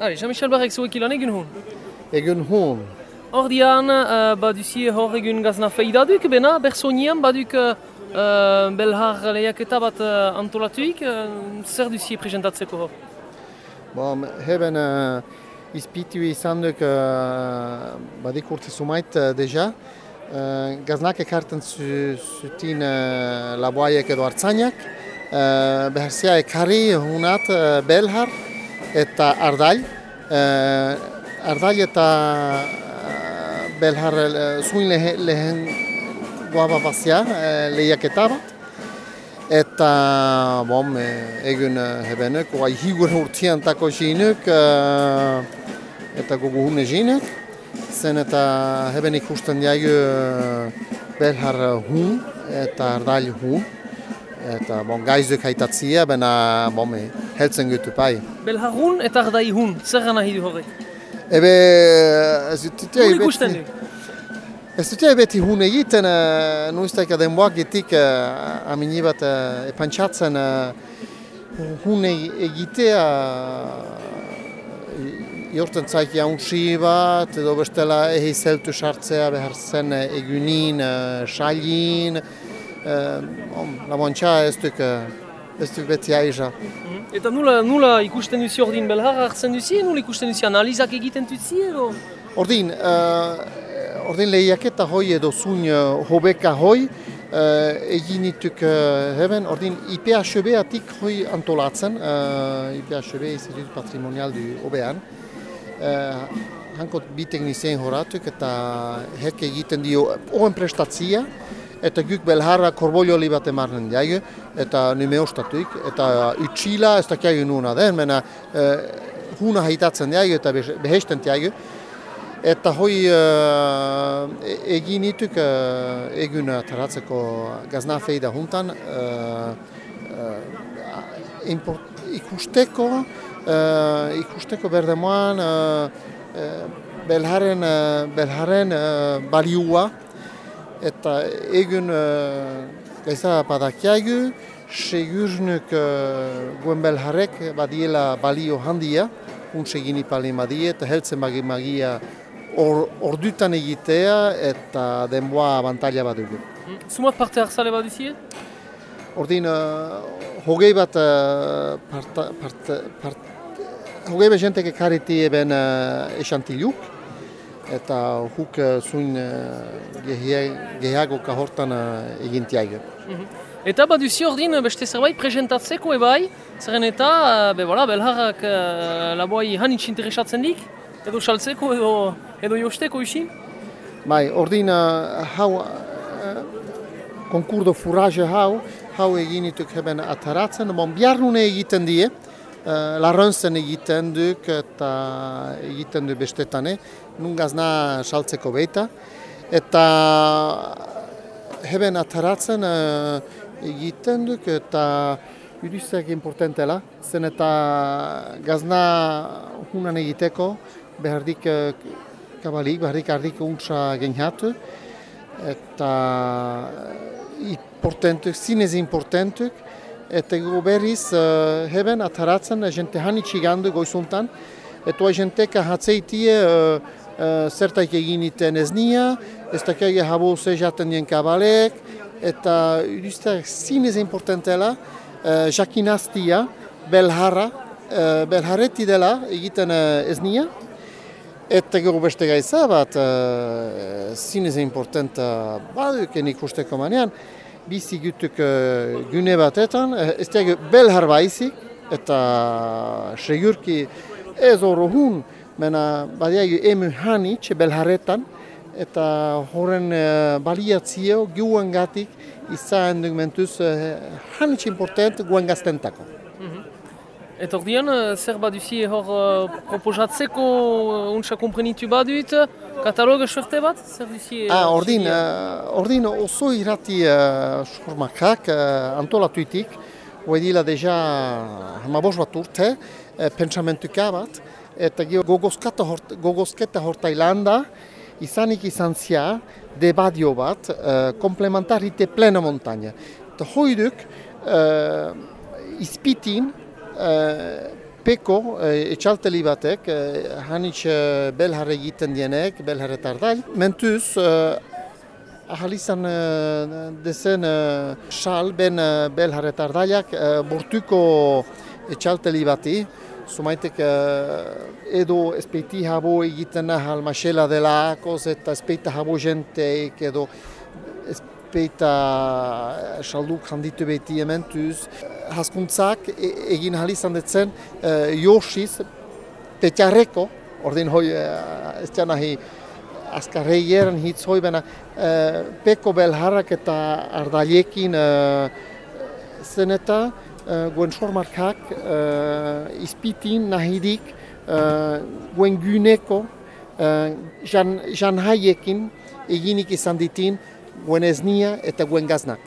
Allez, Jean-Michel hon. Hon. Uh, baduzie hor egun gazna feidaduk, bena, bersonian, baduk uh, belhar lehiaketa bat uh, antolatuik, uh, zer duzie presentatzeko hor? Bon, heben uh, izpitu izan duk uh, badik urte sumait uh, deja. Uh, gaznak ekarten zu, zutin uh, laboaiek edo hartzainak. Uh, ekarri hunat uh, belhar eta ardai. Uh, ardai eta uh, belhar uh, zuin lehen, lehen guaba bazia uh, lehiaketa bat. Eta, bom, egun hebenuk, oai higur urtian tako zinuk, eta gugu hune zinuk. Zen eta heben ikusten diagu belhar hun eta ardail hun. Eta, bon, gaizuk haitatzia, bena, bom, heltzen gutu pai. Belhar hun eta ardai hun, zer gana hidu horrek? Ebe, ez dut Hun ikusten du? Ez dut beti hun egiten, uh, nuiztaik denboak getik uh, amini bat uh, epantxatzen uh, hun egitea uh, jorten zaik jauntsi bat, edo bestela ehi zeltu sartzea behar zen egunin, uh, sailin, uh, on, labontxa ez duk, uh, ez duk beti aiza. Eta nula, nula ikusten duzi ordin belhar hartzen duzi, nula ikusten duzi analizak egiten duzi edo? Ordin, uh, ordin lehiaketa hoi edo zuin uh, hobeka hoi, uh, egin nituk uh, heben, ordin IPHB atik hoi antolatzen, uh, IPHB Institut Patrimonial du Obean. Uh, hankot bi teknizien horatuk eta hek egiten dio oen prestatzia, eta guk belharra korboljoli bat emarren diago, eta nume ostatuik, eta utxila ez dakiago nuna den, mena uh, huna haitatzen diago eta behesten diago. Eta hoi uh, egin nituk uh, egun ataratzeko gazna feida juntan uh, uh, import, ikusteko, uh, ikusteko berdemoan uh, uh, belharen, uh, belharen baliua eta egun uh, gaisa badakiagu, segurnuk uh, guen belharek badiela balio handia, untse egin ipalin badie eta heltzen bagi magia or, ordutan egitea eta denboa abantaila bat dugu. Zumat parte hartzale bat duzie? Ordin, uh, hogei bat, uh, parta, part, part, hogei bat jentek ekariti eben uh, esantiluk, eta huk uh, zuin uh, gehiago kahortan uh, egintiago. Eta bat duzi ordin beste zerbait presentatzeko ebai, zerren eta, be, voilà, belharrak uh, laboai hanitz interesatzen dik, edo saltzeko edo, edo josteko usin? Bai, ordin uh, hau uh, konkurdo furaje hau, hau egin dituk heben ataratzen, bon, biharnune egiten die, uh, larronzen egiten duk eta egiten du bestetane, nun gazna saltzeko beita. Eta heben ataratzen uh, egiten duk eta Irizak importantela, zen eta gazna hunan egiteko, behardik uh, kabalik, behardik ardik untsa genhatu, eta importantuk, zinez importantuk, eta go berriz uh, heben ataratzen jente hanitsi gandu goizuntan, eta jenteka hatzeitie uh, uh, zertaik egin iten ez nia, ez dakege habo zezaten dien kabalek, eta iriztak zinez importantela, uh, jakinaztia, belharra, uh, belharreti dela egiten uh, ez nia, Eta gero beste gaiza bat, uh, zinez importanta baduken ikusteko manean, bizi gutuk uh, gune batetan, uh, ez belhar baizik, eta segurki ez oro hun, mena badiagu emu hanitz belharretan, eta horren uh, baliatzio guan gatik izan duk mentuz uh, hanitz important guan gaztentako. Eta ordean, zer baduzi hor uh, proposatzeko uh, untsa komprenitu badut, kataloga sorte bat? Zer duzi? Ah, ordin, uh, ordin oso irrati uh, sormakak uh, antolatuitik, dila deja hamabos bat urte, pentsamentuka bat, eta gio gogozketa, hort, gogozketa hortailanda, izanik izan zia, debadio bat, uh, komplementarite plena montaña. Eta hoiduk, uh, izpitin, peko etxalteli batek, hanitz belhar egiten dienek, belhar eta. Mentuz, ahal izan dezen sal ben belhar eta bortuko etxalteli bati, Zumaitek edo espeiti habo egiten ahal masela dela akoz eta espeita habo jenteik edo espeita salduk handitu beti ementuz. Haskuntzak egin ahal izan detzen josiz petiarreko, ordin hoi ez txan ahi azkarreieren hitz hoi bena peko belharrak eta ardalekin zen eta uh, guen sormarkak uh, izpitin nahidik uh, guen guneko uh, jan, jan haiekin eginik izan ditin guen eznia eta guen gaznak.